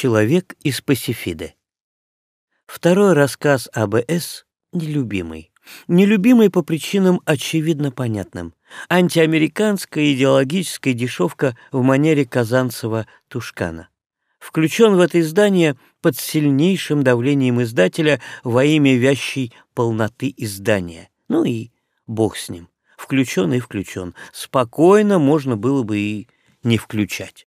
Человек из Пасифиды. Второй рассказ АБС нелюбимый. Нелюбимый по причинам очевидно понятным. Антиамериканская идеологическая дешевка в манере Казанцева-Тушкана. Включен в это издание под сильнейшим давлением издателя во имя вящей полноты издания. Ну и бог с ним. Включен и включен. Спокойно можно было бы и не включать.